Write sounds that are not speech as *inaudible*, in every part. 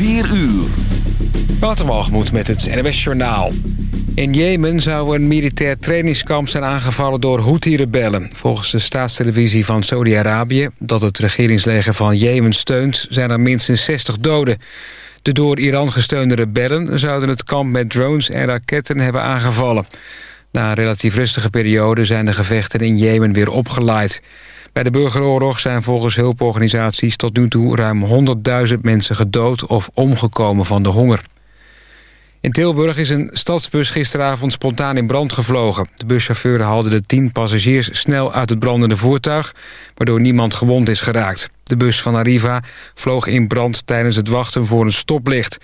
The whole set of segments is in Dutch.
4 uur. Waterwalgemoed met het NWS Journaal. In Jemen zou een militair trainingskamp zijn aangevallen door Houthi-rebellen. Volgens de staatstelevisie van Saudi-Arabië, dat het regeringsleger van Jemen steunt... zijn er minstens 60 doden. De door Iran gesteunde rebellen zouden het kamp met drones en raketten hebben aangevallen. Na een relatief rustige periode zijn de gevechten in Jemen weer opgeleid. Bij de burgeroorlog zijn volgens hulporganisaties tot nu toe ruim 100.000 mensen gedood of omgekomen van de honger. In Tilburg is een stadsbus gisteravond spontaan in brand gevlogen. De buschauffeur haalde de tien passagiers snel uit het brandende voertuig... waardoor niemand gewond is geraakt. De bus van Arriva vloog in brand tijdens het wachten voor een stoplicht.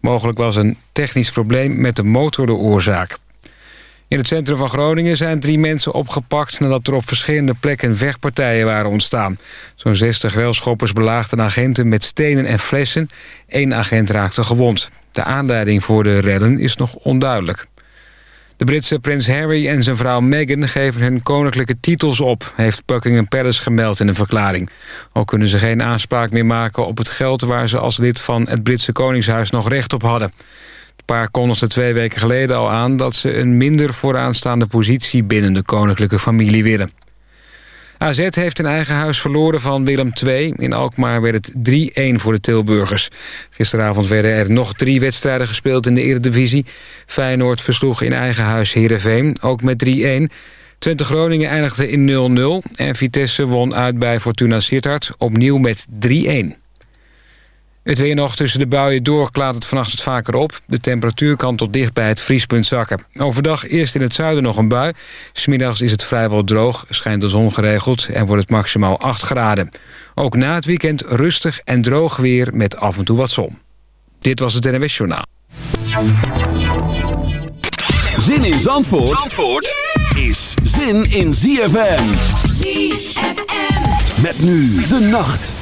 Mogelijk was een technisch probleem met de motor de oorzaak. In het centrum van Groningen zijn drie mensen opgepakt... nadat er op verschillende plekken vechtpartijen waren ontstaan. Zo'n 60 railschoppers belaagden agenten met stenen en flessen. Eén agent raakte gewond. De aanleiding voor de rellen is nog onduidelijk. De Britse prins Harry en zijn vrouw Meghan geven hun koninklijke titels op... heeft Buckingham Palace gemeld in een verklaring. Ook kunnen ze geen aanspraak meer maken op het geld... waar ze als lid van het Britse Koningshuis nog recht op hadden. Paar kondigde twee weken geleden al aan... dat ze een minder vooraanstaande positie binnen de koninklijke familie willen. AZ heeft een eigen huis verloren van Willem II. In Alkmaar werd het 3-1 voor de Tilburgers. Gisteravond werden er nog drie wedstrijden gespeeld in de Eredivisie. Feyenoord versloeg in eigen huis Heerenveen, ook met 3-1. Twente Groningen eindigde in 0-0 en Vitesse won uit bij Fortuna Sittard opnieuw met 3-1. Het weer nog tussen de buien door klaart het vannacht het vaker op. De temperatuur kan tot dicht bij het vriespunt zakken. Overdag eerst in het zuiden nog een bui. Smiddags is het vrijwel droog, schijnt de zon geregeld... en wordt het maximaal 8 graden. Ook na het weekend rustig en droog weer met af en toe wat zon. Dit was het NWS Journaal. Zin in Zandvoort, Zandvoort is zin in ZFM. ZFM. Met nu de nacht.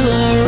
killer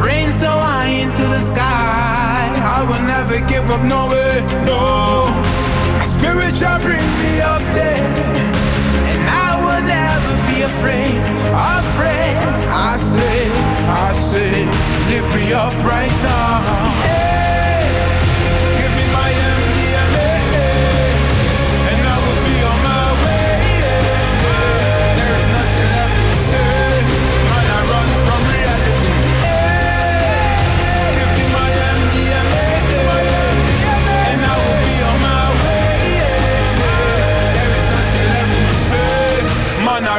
Brain so high into the sky. I will never give up, no way, no. My spirit shall bring me up there. And I will never be afraid, afraid. I say, I say, lift me up right now.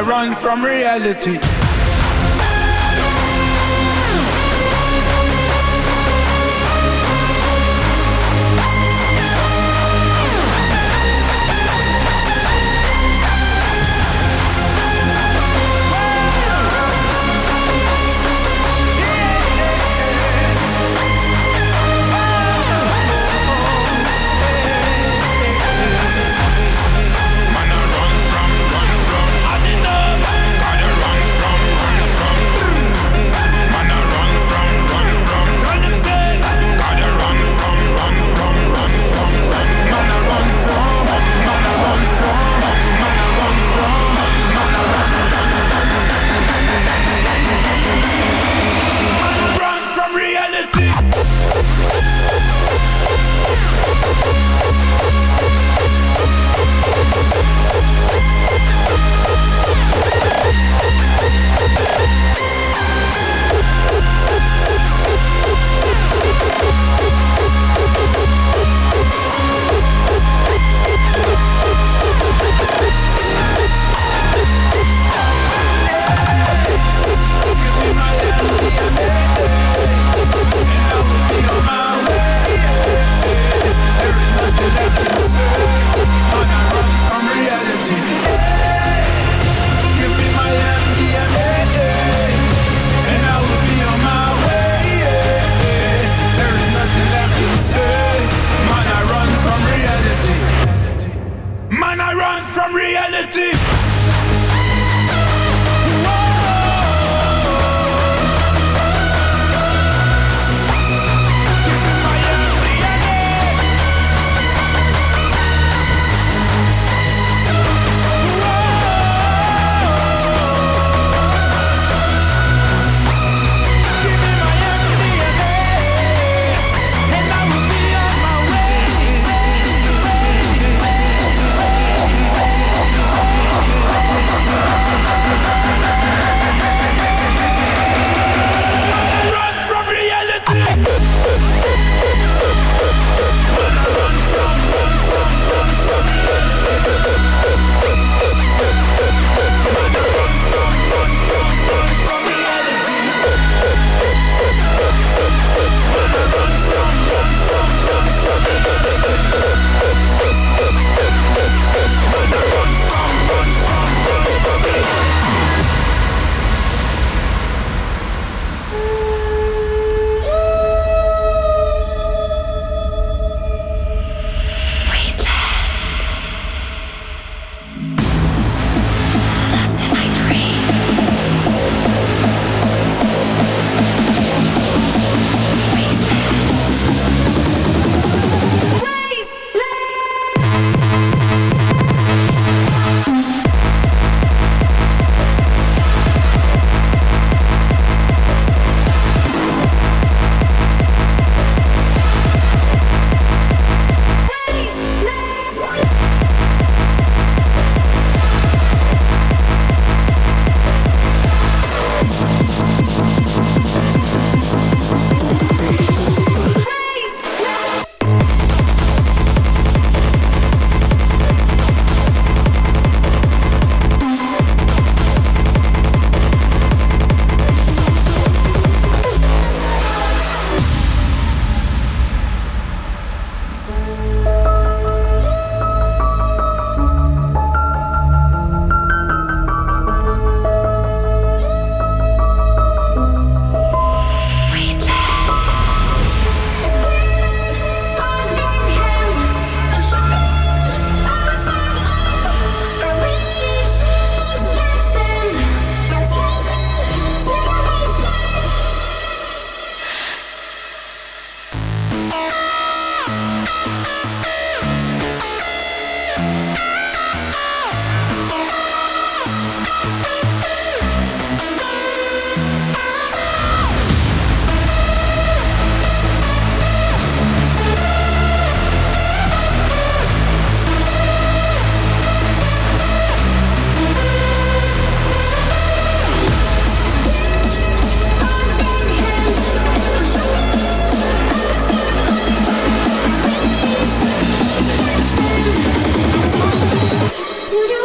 run from reality.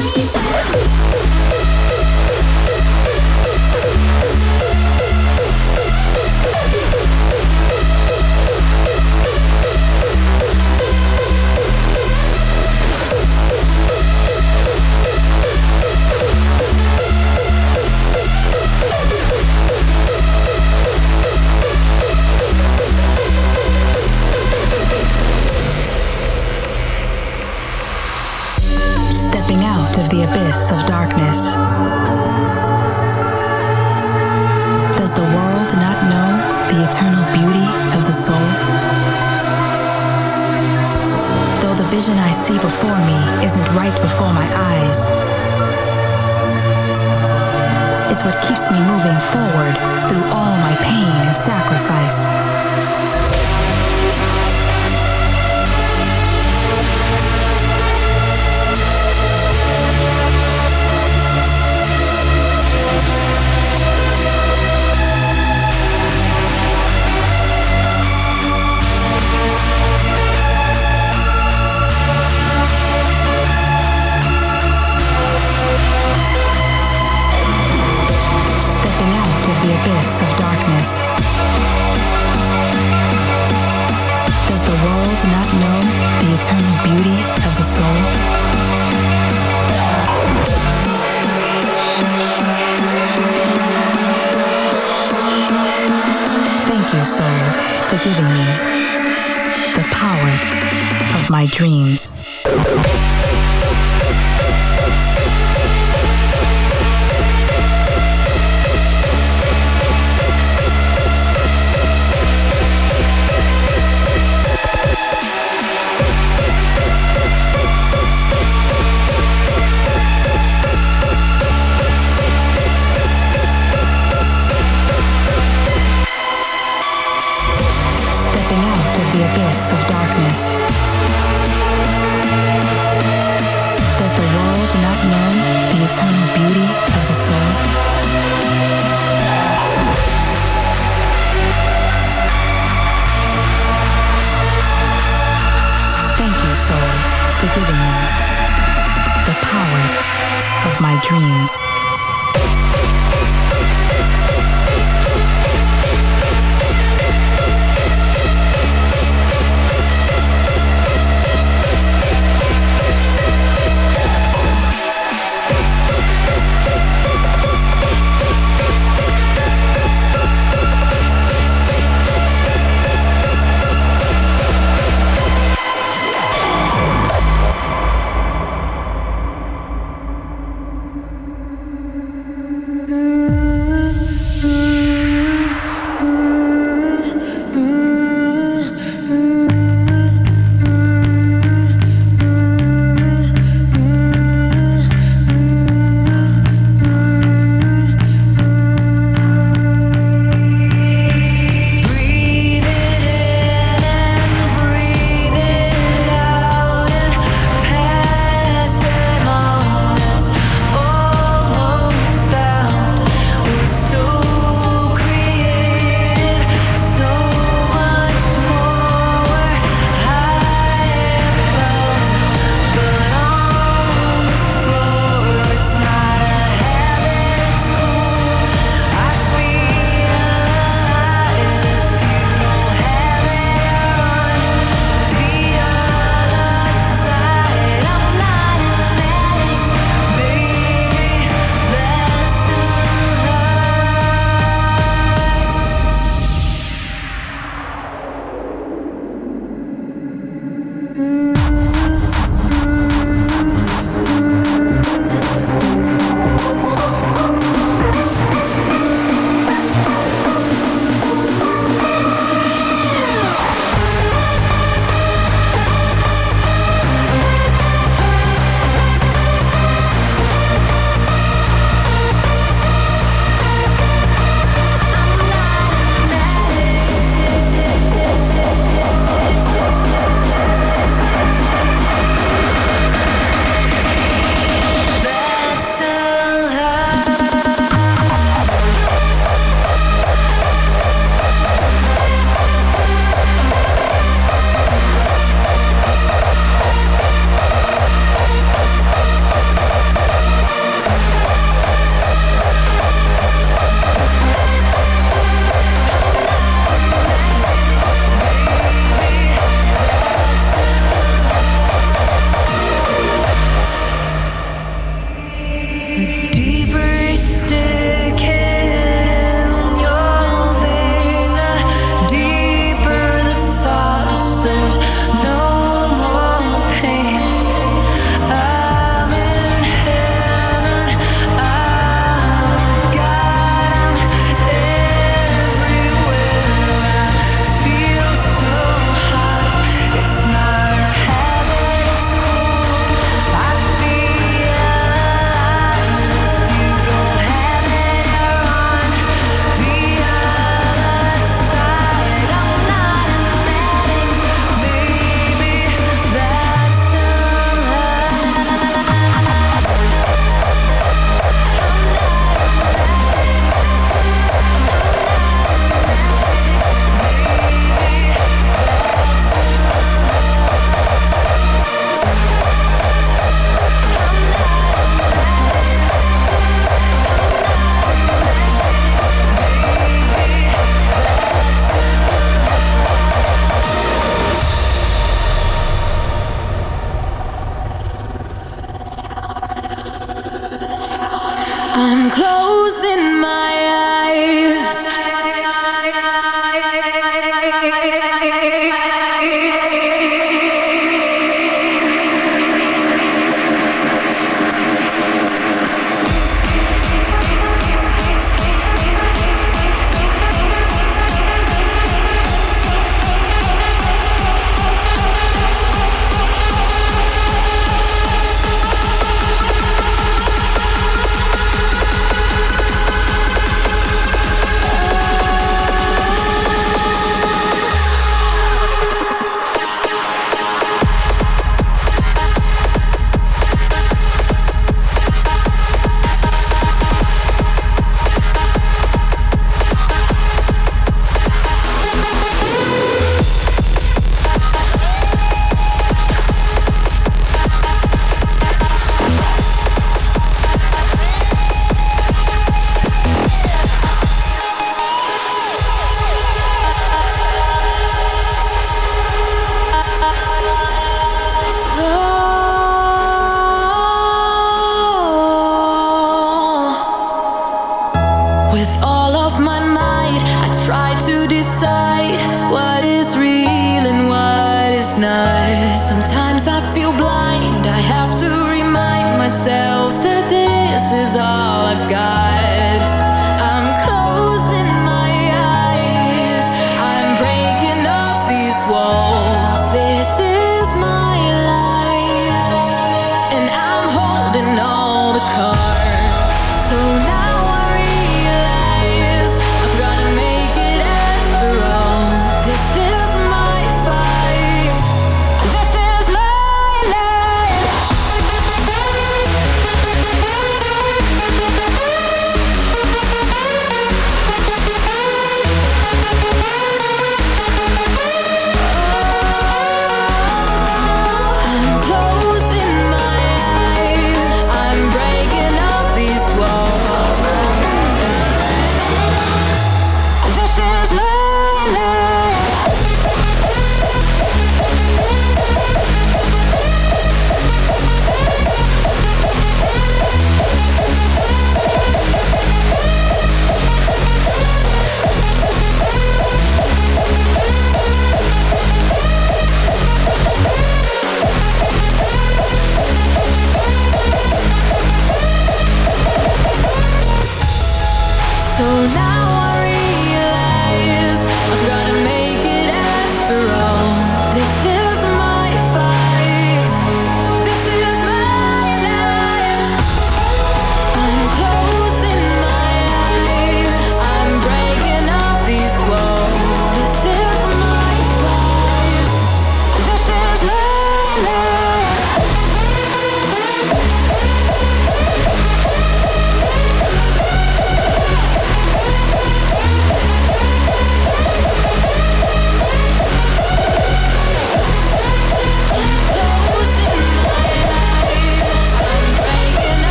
Please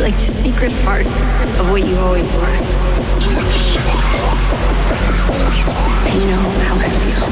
Like the secret part of what you always were. You know how I feel.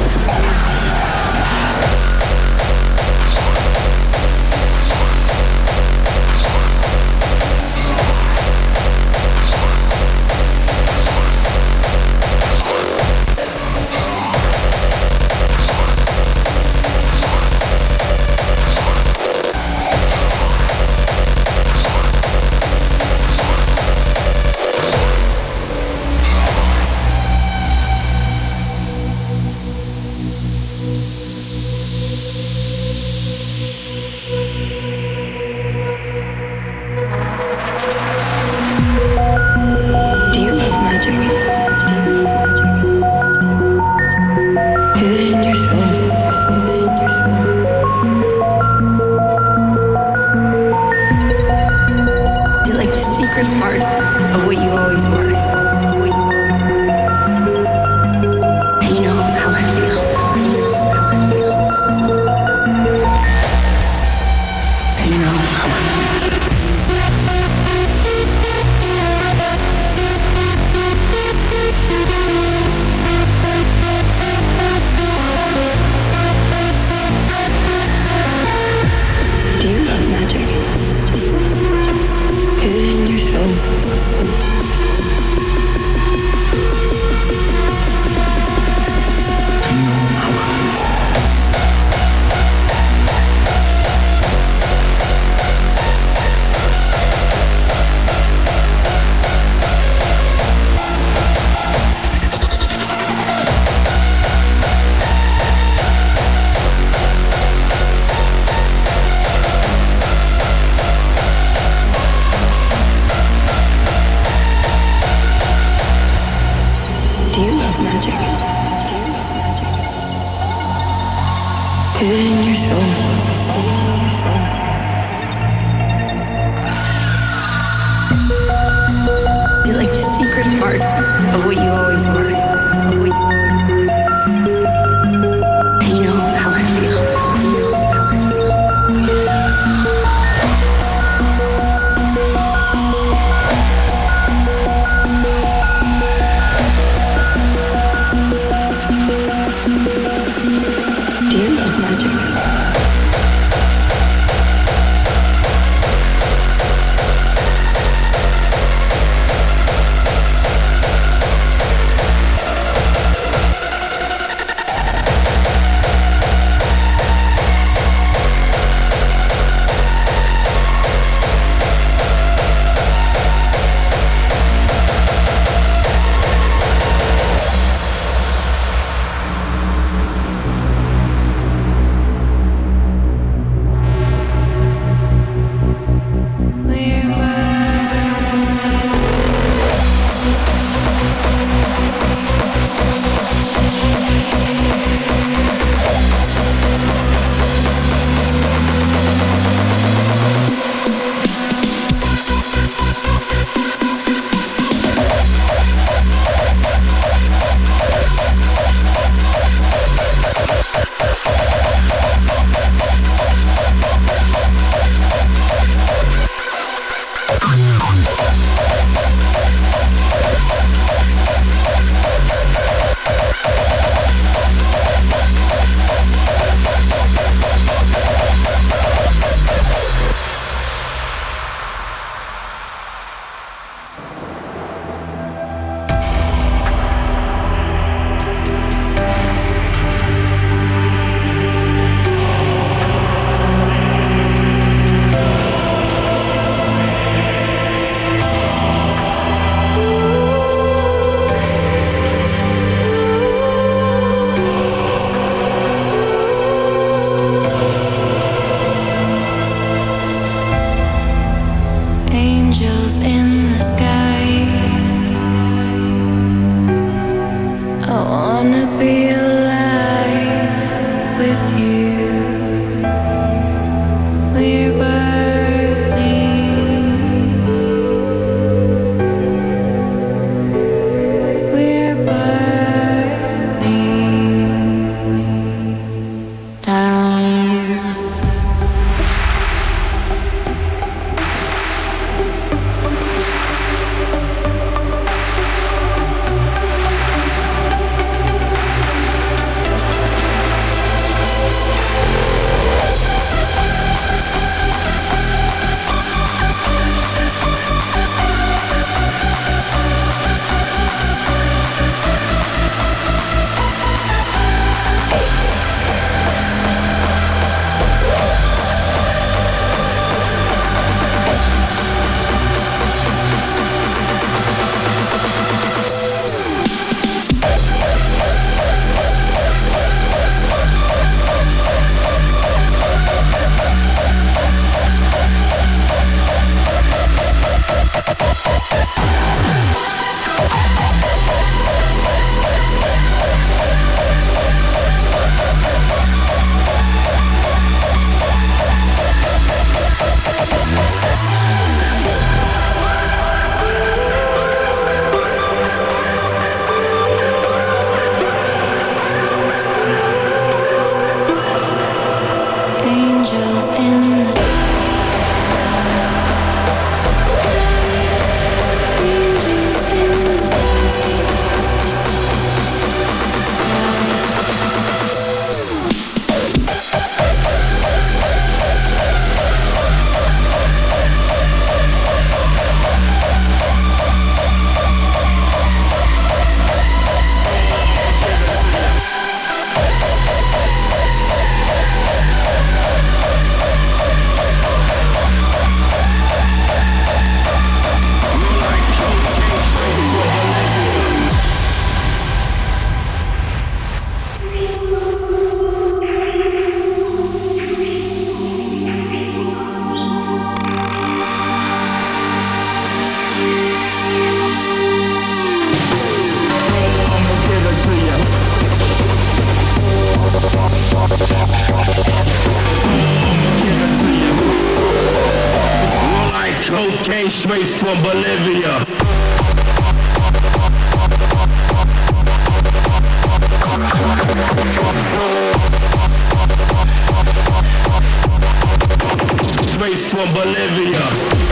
Straight from Bolivia.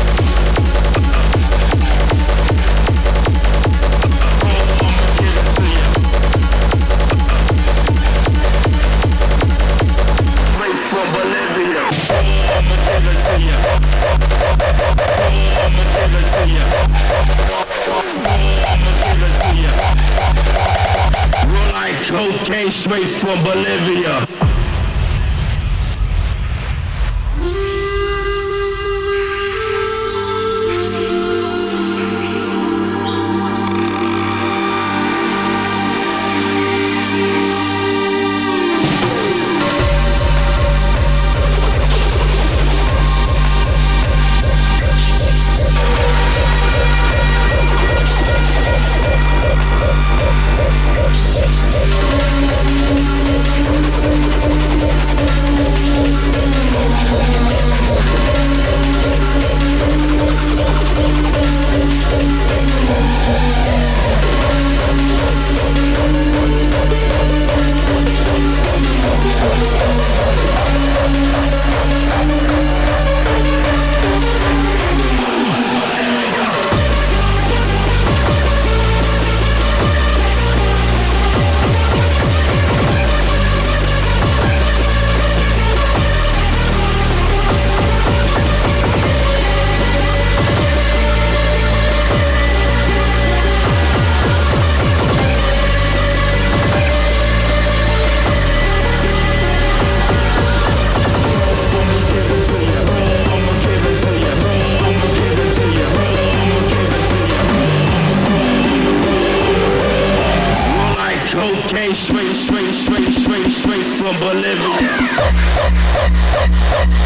Straight from Bolivia. Cocaine straight, straight, straight, straight, straight from Bolivia. *laughs*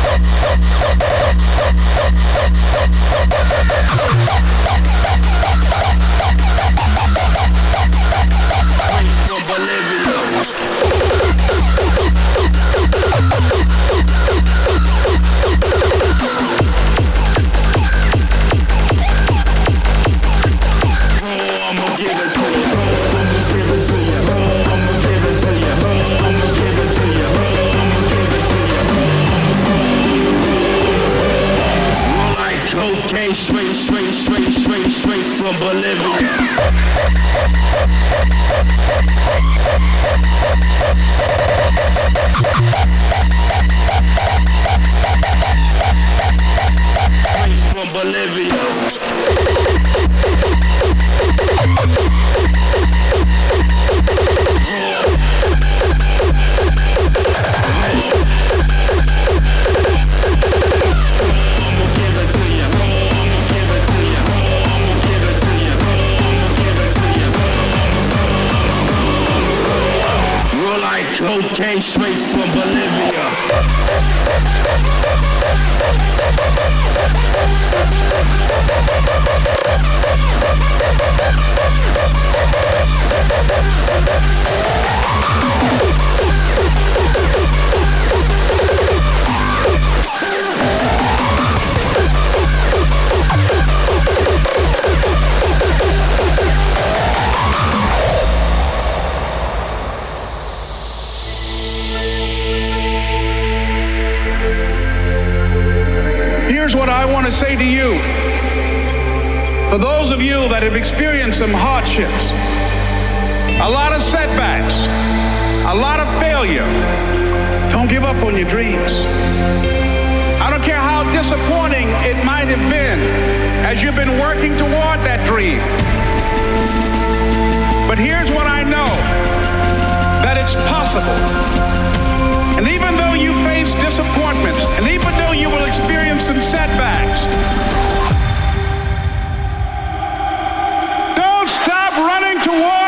what I want to say to you. For those of you that have experienced some hardships, a lot of setbacks, a lot of failure, don't give up on your dreams. I don't care how disappointing it might have been as you've been working toward that dream. But here's what I know, that it's possible. And even though you face disappointments, even though you will experience some setbacks, don't stop running toward